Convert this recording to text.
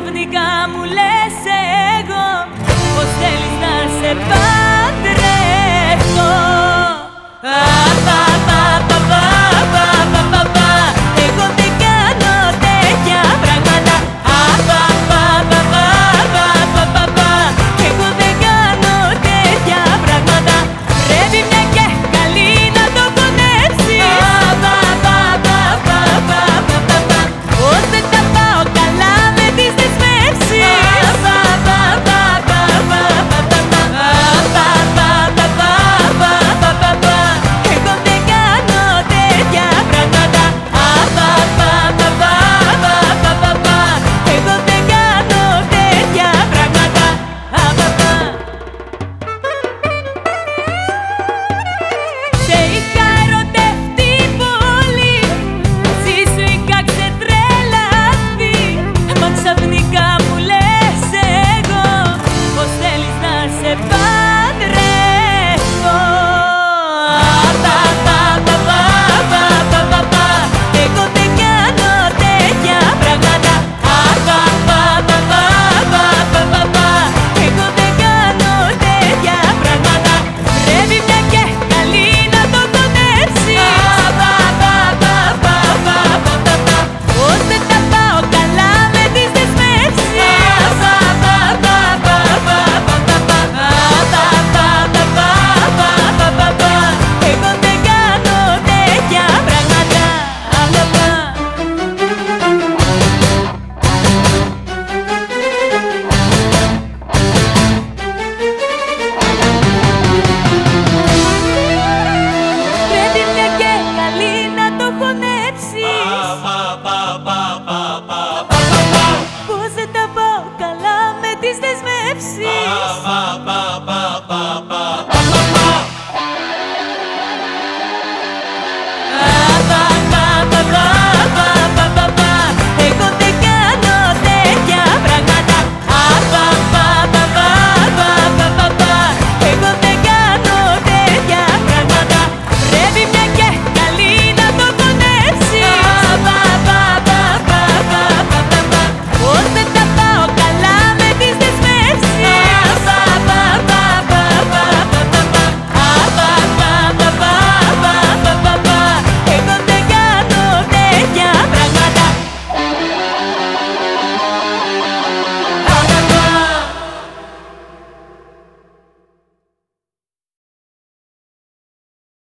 ξαφνικά μου λες εγώ Πως θέλεις να σε πάντα